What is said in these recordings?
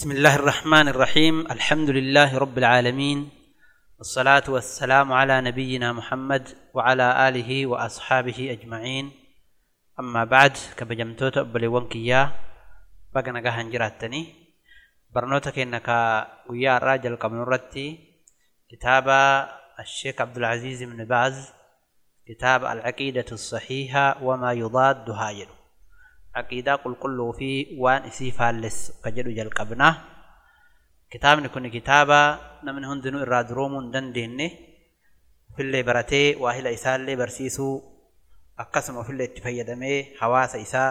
بسم الله الرحمن الرحيم الحمد لله رب العالمين والصلاة والسلام على نبينا محمد وعلى آله وأصحابه أجمعين أما بعد كبجمتوت أبلي وانكيا بقنا قهن جراتني برنوتك إنك ويا الراجل كمنورتي كتاب الشيخ عبد العزيز بن باز كتاب العقيدة الصحيحة وما يضادها يلو aqiidaa qulqulluu fi waan isii faallessu ka jedhu jalqabna. Kitaabni kun kitaaba namni hundinuu irraa duroomuu hin dandeenye ofillee baratee waahila isaallee barsiisuu akkasuma ofillee itti fayyadamee hawaasa isaa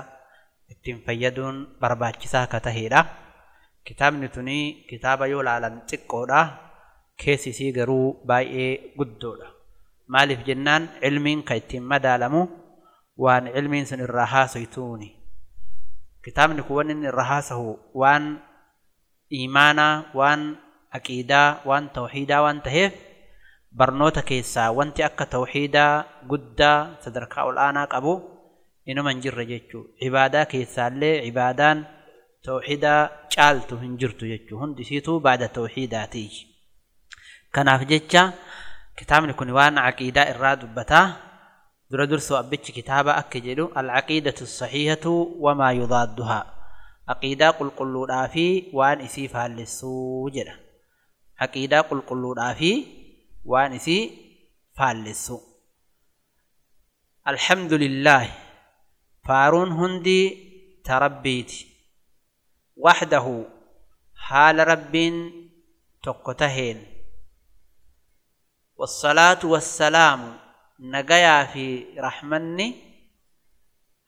ittiin fayyaduun barbaachisaa akka tahedha. Kitaabni tuni kitaaba yoo laalan xiqqoodha. Keessi isii garuu baay'ee guddoodha. Maaliif jennaan ilmiin kan ittiin madaalamu waan ilmiin sun irraa haasoytuuni kitaabni kun wanni inni irra haasahu waan iimaanaa waan aqiidaa waan tawxiidaa waan taheef barnoota keessaa wanti akka tawxiidaa guddaa sadarkaa ol'aanaa qabu inuma hin jirre jechuu ibaadaa keessaallee ibaadaan tawxiidaa caaltu hin jirtu jechuu hundi isiituu baada tawxiidaati kanaaf jecha kitaabni kun waan aqiidaa irraa dubbataa در درسو أبتش كتابة أكجلو العقيدة الصحيحة وما يضادها. عقيدة قل قل رافي وان إسيفها للسوجر عقيدة قل قل رافي وان إسيفها للسو الحمد لله. فارون هندي تربيت. وحده حال رب تقتهين والصلاة والسلام نجايا في رحمني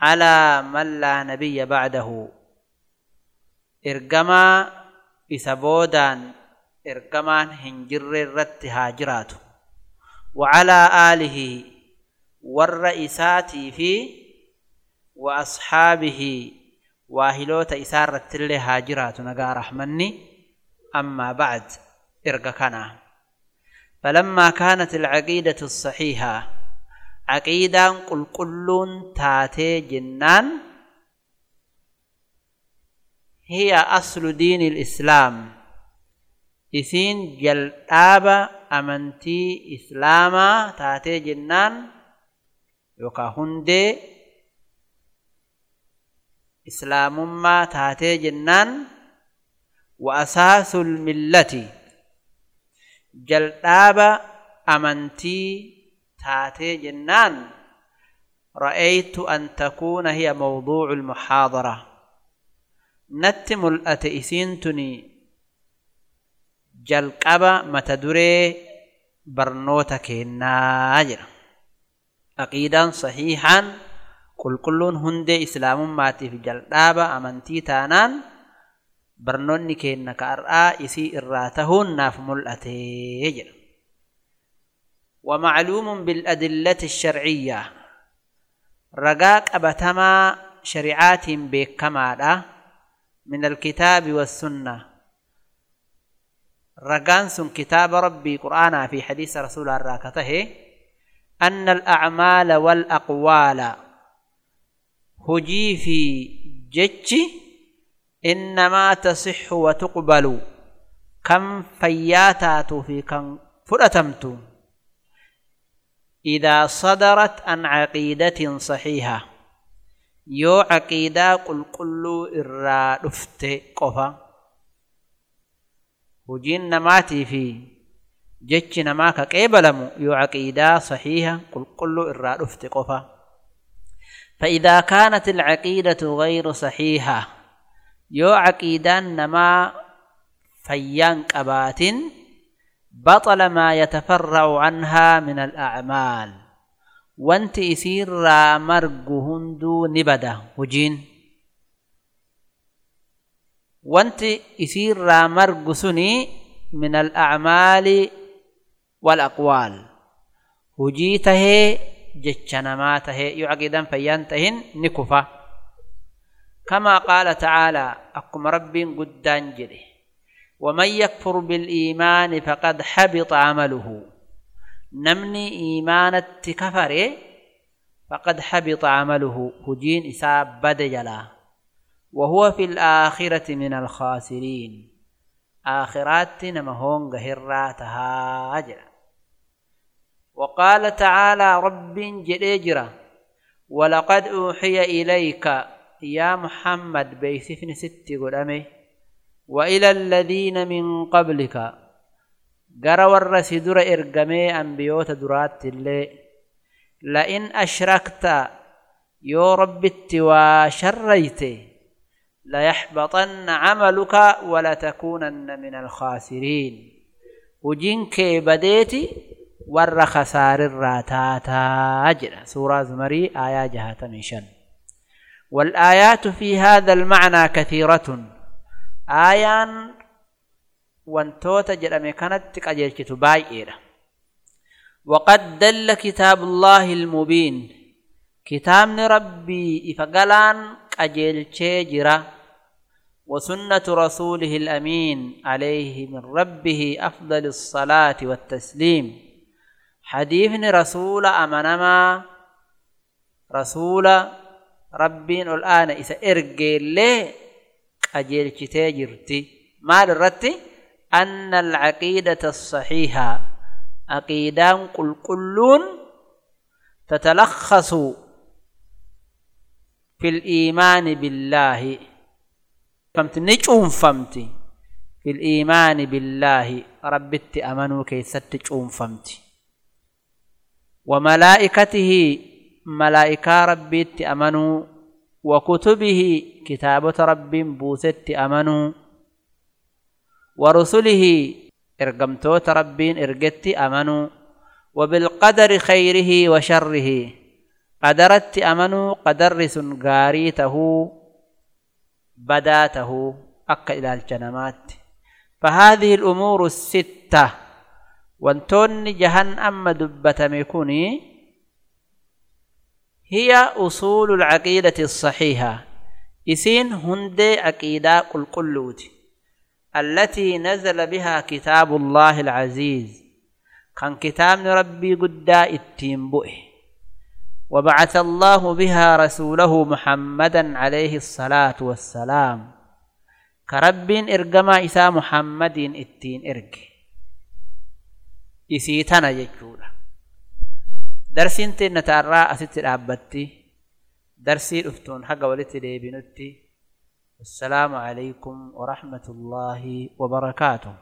على من لا نبي بعده. إرجما إسبودان إرجمان هنجر الرت هاجرات وعلى آله والرئيسات في وأصحابه واهلوت إسارة اللي هاجرات نجا رحمني. أما بعد إرجكنا فلما كانت العقيدة الصحيحة عقيدة قل كل تاتي جنان. هي أصل دين الإسلام. إسين جلابة أمنتي إسلاما تاتي جنان. يوكا هندي إسلام ما تاتي جنان. وأساس الملة. جلابة أمنتي تاتي جنان. رأيت أن تكون هي موضوع المحاضرة. نتم الأتئسينتني. جلقبة متدري برنوتك الناجر أقيدا صحيحا. كل كلون هندي إسلام ماتي في جلقابة أمنتي تانان. برنوني كينك أرآ إسي إراتهن ناف ملأتي جر ومعلوم بالأدلة الشرعية. رقاق أبتما شريعات بكمالا من الكتاب والسنة. رقانس كتاب ربي قرآن في حديث رسول الراكته أن الأعمال والأقوال هجي في جتش إنما تصح وتقبل. كم فياتات في كم فرتمت إذا صدرت عن عقيدة صحيحة. يو عقيدة قل قل إرى دفت قفا. وجين نماتي في جتش نماك قبلم يو عقيدة صحيحة قل قل إرى دفت قفا. فإذا كانت العقيدة غير صحيحة يو عقيدان نما فيان قبات بطل ما يتفرع عنها من الأعمال. وانت يسير مرق هندو نبدا. وجين. وانت يسير مرق سني من الأعمال والأقوال. وجيته جتشنماته يعقيدا فيان تهن نكفة. كما قال تعالى أقم رب قدان جده ومن يكفر بالإيمان فقد حبط عمله. نمني إيمان التكفر فقد حبط عمله. هجين إساب بد جلا وهو في الآخرة من الخاسرين. آخرات نمهون قهرات هاجر وقال تعالى رب جريجرة ولقد أوحي إليك يا محمد بيسفن ست قدامي. وإلى الذين من قبلك. قرى ورس در إرقمي أنبيوت درات اللي. لئن أشركت يو رب التوا شريته ليحبطن عملك ولتكونن من الخاسرين. وجنك بديتي ور خسار الراتاتا أجر. سورة زمري آية جهة ميشن والآيات في هذا المعنى كثيرة. آيان وانتوت جرمي كانت قجلت بايئرة وقد دل كتاب الله المبين كتاب ربي إفقلان قجلت جرا وسنة رسوله الأمين عليه من ربه أفضل الصلاة والتسليم حديث رسول أمنما رسول ربين الآن إذا إرجل له مال الرتي أن العقيدة الصحيحة. عقيدة قل كلون تتلخص في الإيمان بالله. فهمت نجوم فهمت في الإيمان بالله. ربت أمنوا كي ستجوم فهمت وملائكته ملائكة ربت أمنوا وكتبه كتابة رب بوست أمنوا ورسله إرقمتوت ربين إرقت أمنوا وبالقدر خيره وشره قدرت أمنوا قدر سنغاريته بداته أكا إلى الجنمات فهذه الأمور الستة وانتون جهن أما ميكوني هي أصول العقيدة الصحيحة. إسين عقيدة قل قلوتي التي نزل بها كتاب الله العزيز. كان كتاب ربي قد إتين بؤه وبعث الله بها رسوله محمدا عليه الصلاة والسلام. كرب إرقما إسا محمد إتين إرق. إسيتنا يجولا. درسين تنتارا أسيت الأبتي درسي أفتون حق ولتي ديبنتي السلام عليكم ورحمة الله وبركاته